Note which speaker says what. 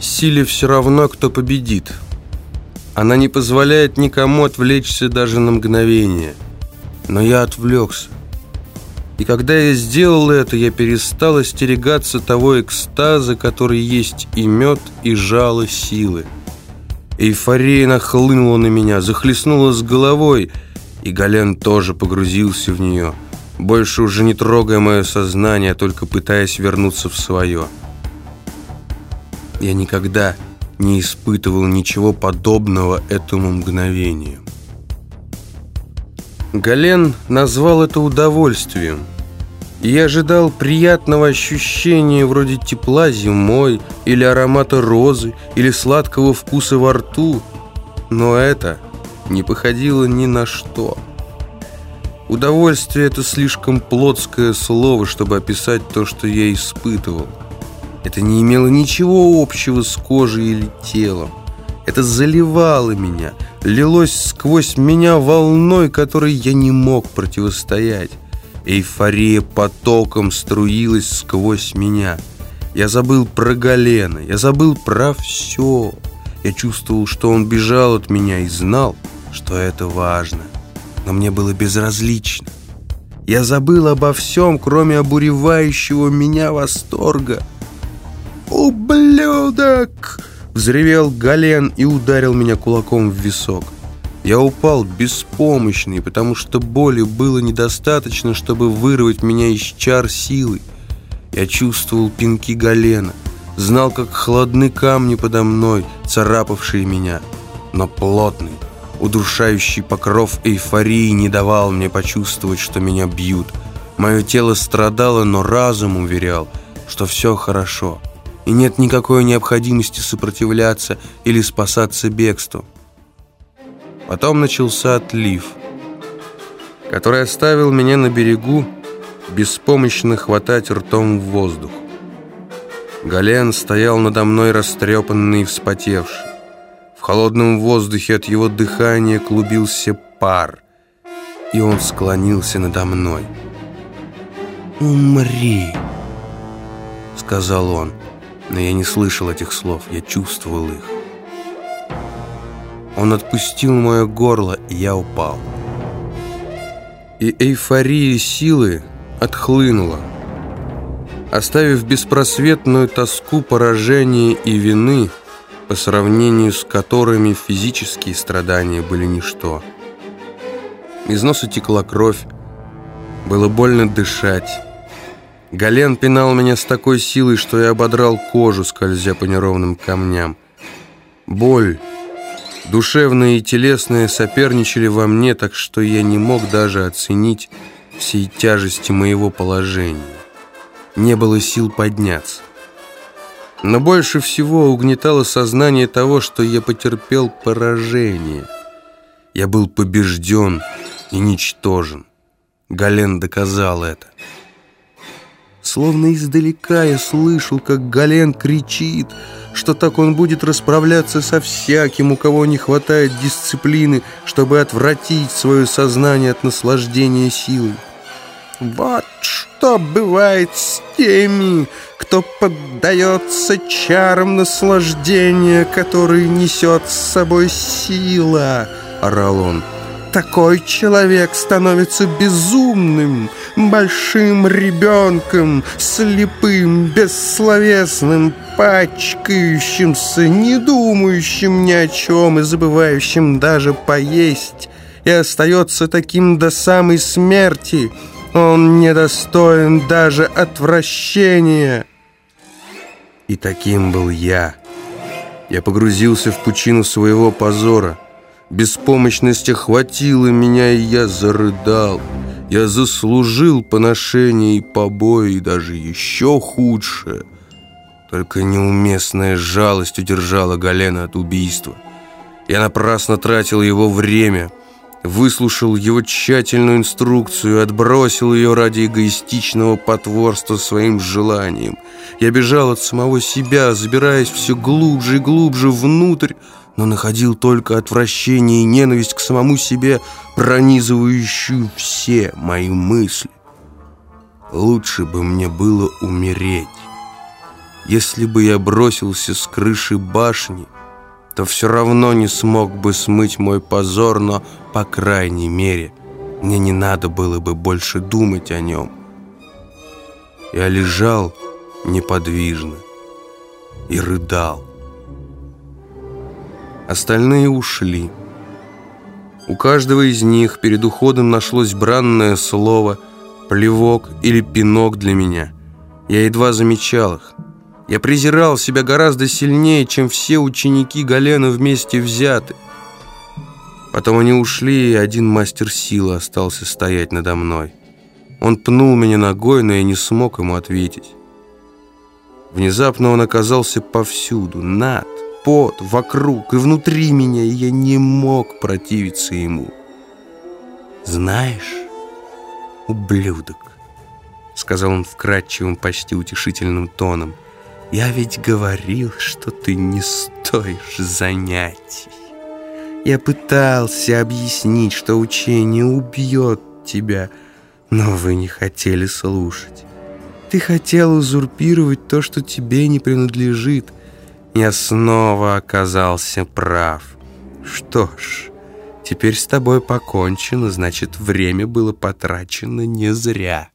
Speaker 1: Силе все равно, кто победит. Она не позволяет никому отвлечься даже на мгновение. Но я отвлекся. И когда я сделал это, я перестал остерегаться того экстаза, который есть и мед, и жало силы. Эйфория нахлынула на меня, захлестнула с головой, и Гален тоже погрузился в нее, больше уже не трогая мое сознание, а только пытаясь вернуться в свое. Я никогда не испытывал ничего подобного этому мгновению. Гален назвал это удовольствием. И я ожидал приятного ощущения вроде тепла зимой, или аромата розы, или сладкого вкуса во рту. Но это не походило ни на что. Удовольствие – это слишком плотское слово, чтобы описать то, что я испытывал. Это не имело ничего общего с кожей или телом. Это заливало меня, лилось сквозь меня волной, которой я не мог противостоять. Эйфория потоком струилась сквозь меня. Я забыл про Галена, я забыл про все. Я чувствовал, что он бежал от меня и знал, что это важно. Но мне было безразлично. Я забыл обо всем, кроме обуревающего меня восторга. «Ублюдок!» Взревел Гален и ударил меня кулаком в висок. Я упал беспомощный, потому что боли было недостаточно, чтобы вырвать меня из чар силы. Я чувствовал пинки Галена, знал, как холодны камни подо мной, царапавшие меня, но плотный, удушающий покров эйфории не давал мне почувствовать, что меня бьют. Мое тело страдало, но разум уверял, что все хорошо и нет никакой необходимости сопротивляться или спасаться бегством. Потом начался отлив, который оставил меня на берегу беспомощно хватать ртом в воздух. Гален стоял надо мной растрепанный и вспотевший. В холодном воздухе от его дыхания клубился пар, и он склонился надо мной. «Умри!» — сказал он. Но я не слышал этих слов, я чувствовал их. Он отпустил мое горло, и я упал. И эйфория силы отхлынула, оставив беспросветную тоску поражения и вины, по сравнению с которыми физические страдания были ничто. Из носа текла кровь, было больно дышать, Гален пинал меня с такой силой, что я ободрал кожу, скользя по неровным камням. Боль, душевная и телесная, соперничали во мне, так что я не мог даже оценить всей тяжести моего положения. Не было сил подняться. Но больше всего угнетало сознание того, что я потерпел поражение. Я был побежден и ничтожен. Гален доказал это. Словно издалека я слышал, как Гален кричит, что так он будет расправляться со всяким, у кого не хватает дисциплины, чтобы отвратить свое сознание от наслаждения силой. Вот что бывает с теми, кто поддается чарам наслаждения, которые несет с собой сила, орал он. Такой человек становится безумным, большим ребенком, слепым, бессловесным, пачкающимся, не думающим ни о чем и забывающим даже поесть, и остается таким до самой смерти. Он недостоин даже отвращения. И таким был я. Я погрузился в пучину своего позора. Беспомощность охватила меня, и я зарыдал. Я заслужил поношение и побои, и даже еще худшее. Только неуместная жалость удержала Галена от убийства. Я напрасно тратил его время, выслушал его тщательную инструкцию, отбросил ее ради эгоистичного потворства своим желаниям. Я бежал от самого себя, забираясь все глубже и глубже внутрь, но находил только отвращение и ненависть к самому себе, пронизывающую все мои мысли. Лучше бы мне было умереть. Если бы я бросился с крыши башни, то все равно не смог бы смыть мой позор, но, по крайней мере, мне не надо было бы больше думать о нем. Я лежал неподвижно и рыдал. Остальные ушли. У каждого из них перед уходом нашлось бранное слово, плевок или пинок для меня. Я едва замечал их. Я презирал себя гораздо сильнее, чем все ученики Галена вместе взяты. Потом они ушли, и один мастер силы остался стоять надо мной. Он пнул меня ногой, но я не смог ему ответить. Внезапно он оказался повсюду, над, под, вокруг и внутри меня, и я не мог противиться ему. «Знаешь, ублюдок», — сказал он вкрадчивым, почти утешительным тоном, «я ведь говорил, что ты не стоишь занятий. Я пытался объяснить, что учение убьет тебя, но вы не хотели слушать. Ты хотел узурпировать то, что тебе не принадлежит. Я снова оказался прав. Что ж, теперь с тобой покончено, значит, время было потрачено не зря».